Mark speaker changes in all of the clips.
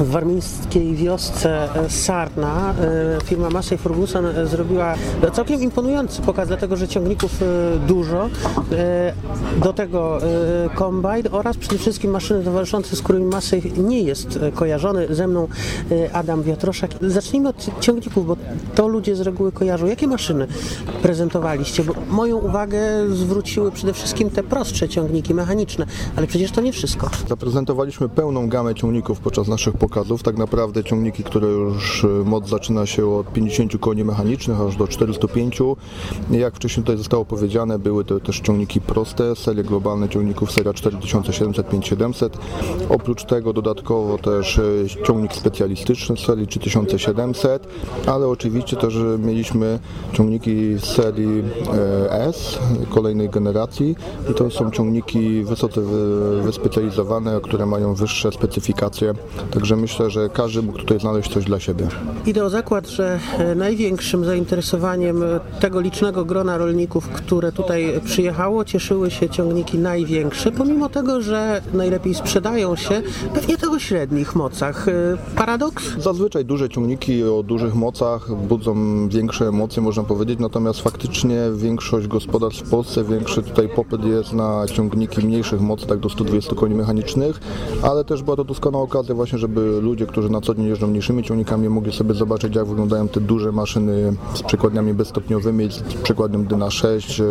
Speaker 1: W warmińskiej wiosce e, Sarna e, firma Massey Ferguson e, zrobiła całkiem imponujący pokaz, dlatego że ciągników dużo. Do tego kombajn oraz przede wszystkim maszyny towarzyszące, z którymi Massey nie jest kojarzony. Ze mną Adam Wiatroszak. Zacznijmy od ciągników, bo to ludzie z reguły kojarzą. Jakie maszyny prezentowaliście? Bo moją uwagę zwróciły przede wszystkim te prostsze ciągniki mechaniczne, ale przecież to nie wszystko.
Speaker 2: Zaprezentowaliśmy pełną gamę ciągników podczas naszych pokazów. Tak naprawdę ciągniki, które już y, moc zaczyna się od 50 koni mechanicznych aż do 405. Jak wcześniej tutaj zostało powiedziane, były to też ciągniki proste, serie globalne ciągników, seria 4700-5700. Oprócz tego dodatkowo też y, ciągnik specjalistyczny serii 3700, ale oczywiście też y, mieliśmy ciągniki serii S kolejnej generacji i to są ciągniki wysoce wy- wyspecjalizowane, które mają wyższe specyfikacje. Także myślę, że każdy mógł tutaj znaleźć coś dla siebie.
Speaker 1: Idę o zakład, że e, największym zainteresowaniem e, tego licznego grona rolników, które tutaj przyjechało, cieszyły się ciągniki największe, pomimo tego, że najlepiej sprzedają się pewnie tego średnich mocach. E, Paradoks?
Speaker 2: Zazwyczaj duże ciągniki o dużych mocach budzą większe emocje, można powiedzieć, natomiast faktycznie większość gospodarstw w Polsce, większy tutaj popyt jest na ciągniki mniejszych mocy, tak do 120 koni mechanicznych, ale też była to doskonała okazja właśnie, żeby ludzie, którzy na co dzień jeżdżą mniejszymi ciągnikami, mogli sobie zobaczyć, jak wyglądają te duże maszyny z przekładniami bezstopniowymi, z przekładnią Dyna 6, e,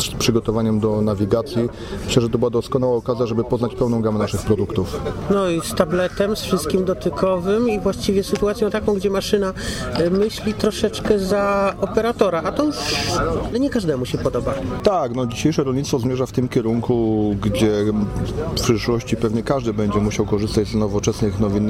Speaker 2: z przygotowaniem do nawigacji. Myślę, że to była doskonała okazja, żeby poznać pełną gamę naszych produktów.
Speaker 1: No i z tabletem, z wszystkim dotykowym i właściwie sytuacją taką, gdzie maszyna e, myśli troszeczkę za operatora, a to już nie każdemu się podoba.
Speaker 2: Tak, no dzisiejsze rolnictwo zmierza w tym kierunku, gdzie w przyszłości pewnie każdy będzie musiał korzystać z nowoczesnych, nowin, e,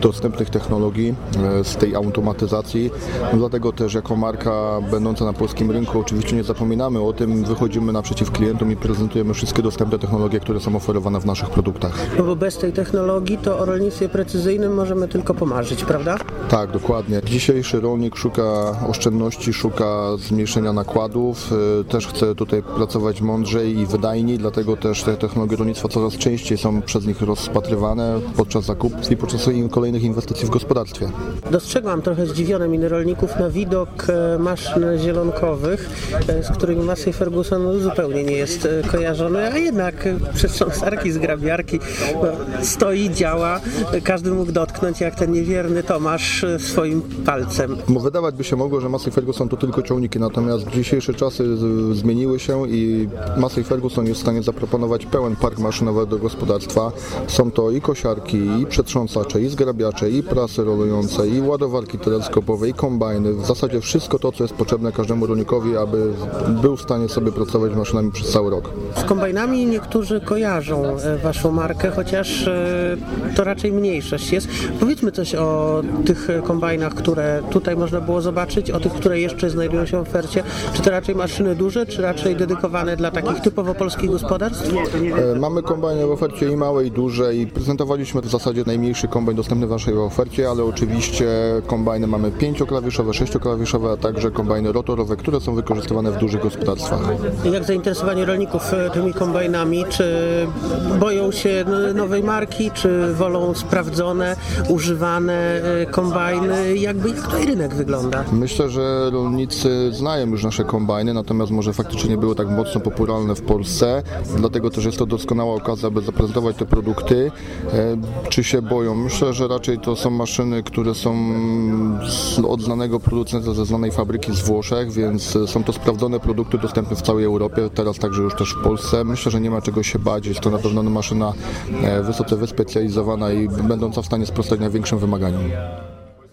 Speaker 2: dostępnych technologii, e, z tej automatyzacji. No dlatego też jako marka będąca na polskim rynku oczywiście nie zapominamy o tym, wychodzimy naprzeciw klientom i prezentujemy wszystkie dostępne technologie, które są oferowane w naszych produktach.
Speaker 1: No bo bez tej technologii to o rolnictwie precyzyjnym możemy tylko pomarzyć, prawda?
Speaker 2: Tak, dokładnie. Dzisiejszy rolnik szuka oszczędności, szuka zmniejszenia nakładów, y, też chce tutaj pracować mądrzej i wydajniej, dlatego też te technologie rolnictwa coraz częściej są przez nich rozpatrywane podczas zakupów i podczas in- kolejnych inwestycji w gospodarstwie.
Speaker 1: Dostrzegłam trochę zdziwione miny rolników na widok e, maszyn zielonkowych, e, z którymi Massey Ferguson zupełnie nie jest e, kojarzony, a jednak przetrząsarki, zgrabiarki no, stoi, działa, każdy mógł dotknąć jak ten niewierny Tomasz swoim palcem.
Speaker 2: Bo wydawać by się mogło, że Massey Ferguson to tylko ciągniki, natomiast dzisiejsze czasy zmieniły się i Massey Ferguson jest w stanie zaproponować pełen park maszynowy do gospodarstwa. Są to i kosiarki, i przetrząsacze, i zgrabiacze, i prasy rolujące, i ładowarki teleskopowe, i kombajny. W zasadzie wszystko to, co jest potrzebne każdemu rolnikowi, aby był w stanie sobie pracować maszynami przez cały rok.
Speaker 1: Z kombajnami niektórzy kojarzą e, Waszą markę, chociaż e, to raczej mniejszość jest. Powiedzmy coś o tych kombajnach, które tutaj można było zobaczyć, o tych, które jeszcze znajdują się w ofercie. Czy to raczej maszyny duże, czy raczej dedykowane dla takich typowo polskich gospodarstw?
Speaker 2: E, Mamy kombajny w ofercie i małe i duże i prezentowaliśmy w zasadzie najmniejszy kombajn dostępny w naszej ofercie, ale oczywiście kombajny mamy pięcioklawiszowe, sześcioklawiszowe, a także kombajny rotorowe, które są wykorzystywane w dużych gospodarstwach.
Speaker 1: Jak zainteresowanie rolników e, tymi kombajnami? Czy boją się nowej marki, czy wolą sprawdzone, używane e, kombajny? Jakby jak tutaj rynek wygląda?
Speaker 2: Myślę, że rolnicy znają już nasze kombajny, natomiast może faktycznie nie były tak mocno popularne w Polsce, dlatego też jest to doskonała okazja, aby zaprezentować te produkty. E, Czy się boją? Myślę, że raczej to są maszyny, które są od znanego producenta ze znanej fabryki z Włoszech, więc są to sprawdzone produkty dostępne w całej Europie, teraz także już też w Polsce. Myślę, że nie ma czego się bać, jest to na pewno maszyna e, wysoce wyspecjalizowana i będąca w stanie sprostać największym wymaganiom.